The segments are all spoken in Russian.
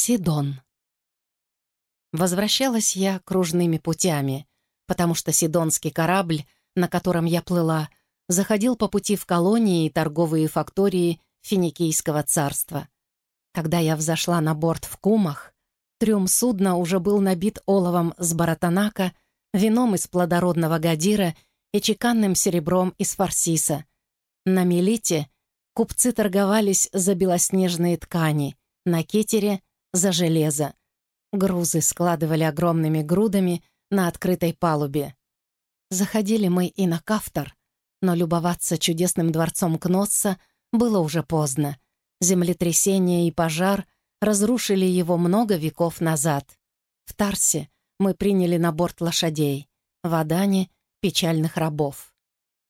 Сидон. Возвращалась я кружными путями, потому что сидонский корабль, на котором я плыла, заходил по пути в колонии и торговые фактории Финикийского царства. Когда я взошла на борт в Кумах, трюм судна уже был набит оловом с Баратанака, вином из плодородного Гадира и чеканным серебром из Фарсиса. На Мелите купцы торговались за белоснежные ткани, на Кетере — за железо. Грузы складывали огромными грудами на открытой палубе. Заходили мы и на Кафтор, но любоваться чудесным дворцом Кнотса было уже поздно. Землетрясение и пожар разрушили его много веков назад. В Тарсе мы приняли на борт лошадей, в Адане — печальных рабов.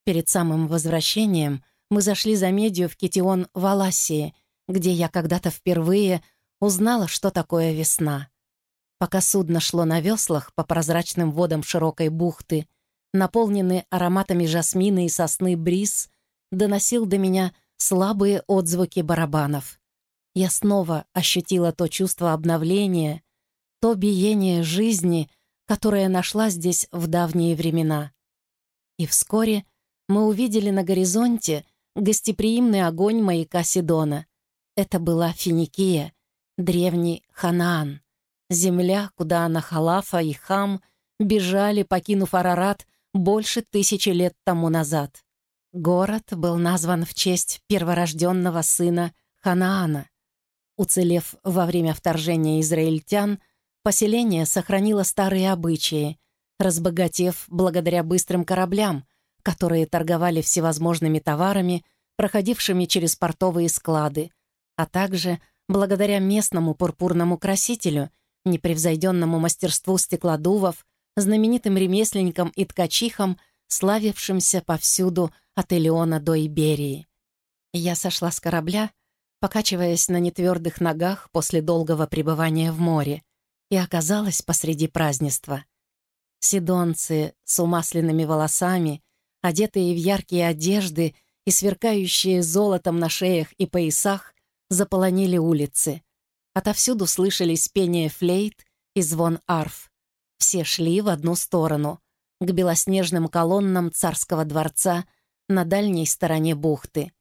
Перед самым возвращением мы зашли за медью в Китион Валасии, где я когда-то впервые узнала, что такое весна. Пока судно шло на веслах по прозрачным водам широкой бухты, наполненный ароматами жасмина и сосны бриз, доносил до меня слабые отзвуки барабанов. Я снова ощутила то чувство обновления, то биение жизни, которое нашла здесь в давние времена. И вскоре мы увидели на горизонте гостеприимный огонь маяка Сидона. Это была Финикия, древний Ханаан, земля, куда Анахалафа и Хам бежали, покинув Арарат больше тысячи лет тому назад. Город был назван в честь перворожденного сына Ханаана. Уцелев во время вторжения израильтян, поселение сохранило старые обычаи, разбогатев благодаря быстрым кораблям, которые торговали всевозможными товарами, проходившими через портовые склады, а также благодаря местному пурпурному красителю, непревзойденному мастерству стеклодувов, знаменитым ремесленникам и ткачихам, славившимся повсюду от Элеона до Иберии. Я сошла с корабля, покачиваясь на нетвердых ногах после долгого пребывания в море, и оказалась посреди празднества. Сидонцы с умасленными волосами, одетые в яркие одежды и сверкающие золотом на шеях и поясах, заполонили улицы. Отовсюду слышались пение флейт и звон арф. Все шли в одну сторону, к белоснежным колоннам царского дворца на дальней стороне бухты.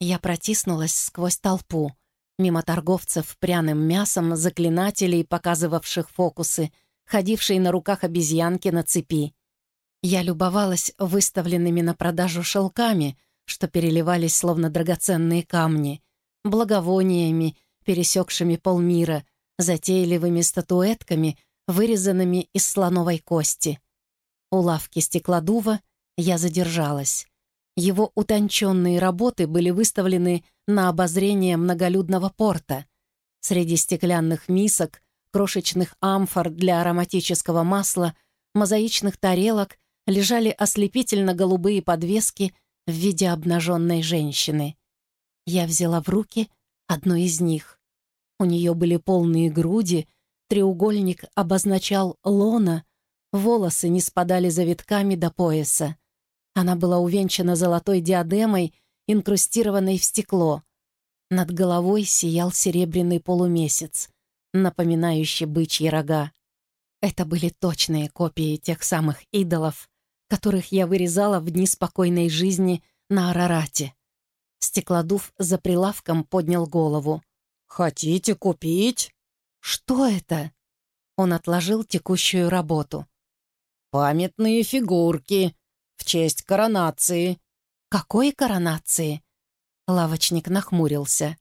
Я протиснулась сквозь толпу, мимо торговцев пряным мясом, заклинателей, показывавших фокусы, ходившей на руках обезьянки на цепи. Я любовалась выставленными на продажу шелками, что переливались словно драгоценные камни, благовониями, пересекшими полмира, затейливыми статуэтками, вырезанными из слоновой кости. У лавки стеклодува я задержалась. Его утонченные работы были выставлены на обозрение многолюдного порта. Среди стеклянных мисок, крошечных амфор для ароматического масла, мозаичных тарелок лежали ослепительно-голубые подвески в виде обнаженной женщины. Я взяла в руки одну из них. У нее были полные груди, треугольник обозначал лона, волосы не спадали завитками до пояса. Она была увенчана золотой диадемой, инкрустированной в стекло. Над головой сиял серебряный полумесяц, напоминающий бычьи рога. Это были точные копии тех самых идолов, которых я вырезала в дни спокойной жизни на Арарате. Стеклодув за прилавком поднял голову. «Хотите купить?» «Что это?» Он отложил текущую работу. «Памятные фигурки в честь коронации». «Какой коронации?» Лавочник нахмурился.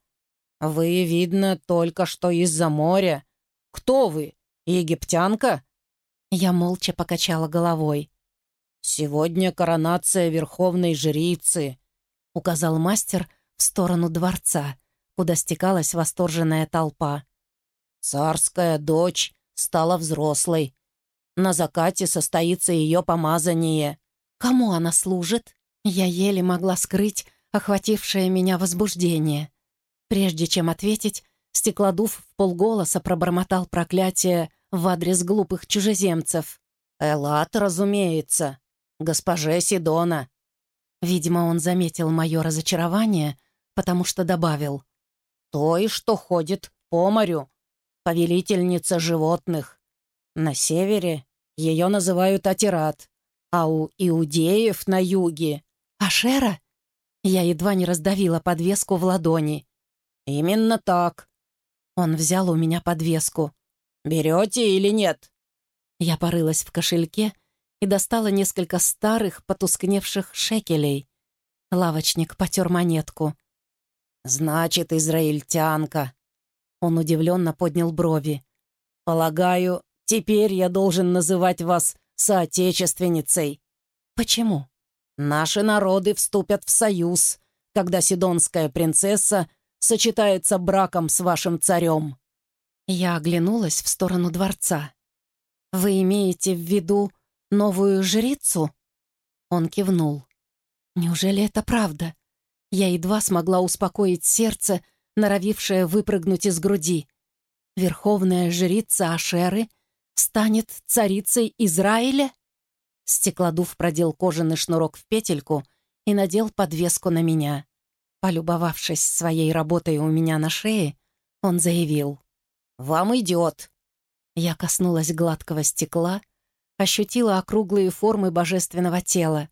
«Вы, видно, только что из-за моря. Кто вы, египтянка?» Я молча покачала головой. «Сегодня коронация верховной жрицы», — указал мастер в сторону дворца, куда стекалась восторженная толпа. «Царская дочь стала взрослой. На закате состоится ее помазание. Кому она служит? Я еле могла скрыть охватившее меня возбуждение. Прежде чем ответить, Стеклодув в полголоса пробормотал проклятие в адрес глупых чужеземцев. «Элат, разумеется. Госпоже Сидона». Видимо, он заметил мое разочарование, потому что добавил. «Той, что ходит по морю. повелительница животных. На севере ее называют Атират, а у иудеев на юге — Ашера? Я едва не раздавила подвеску в ладони. Именно так. Он взял у меня подвеску. «Берете или нет?» Я порылась в кошельке и достала несколько старых, потускневших шекелей. Лавочник потер монетку. «Значит, израильтянка». Он удивленно поднял брови. «Полагаю, теперь я должен называть вас соотечественницей». «Почему?» «Наши народы вступят в союз, когда сидонская принцесса сочетается браком с вашим царем». Я оглянулась в сторону дворца. «Вы имеете в виду новую жрицу?» Он кивнул. «Неужели это правда?» Я едва смогла успокоить сердце, норовившее выпрыгнуть из груди. Верховная жрица Ашеры станет царицей Израиля? Стеклодув продел кожаный шнурок в петельку и надел подвеску на меня. Полюбовавшись своей работой у меня на шее, он заявил. «Вам идет». Я коснулась гладкого стекла, ощутила округлые формы божественного тела.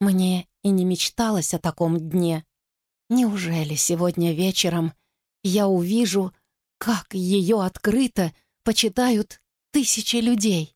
Мне и не мечталось о таком дне. Неужели сегодня вечером я увижу, как ее открыто почитают тысячи людей?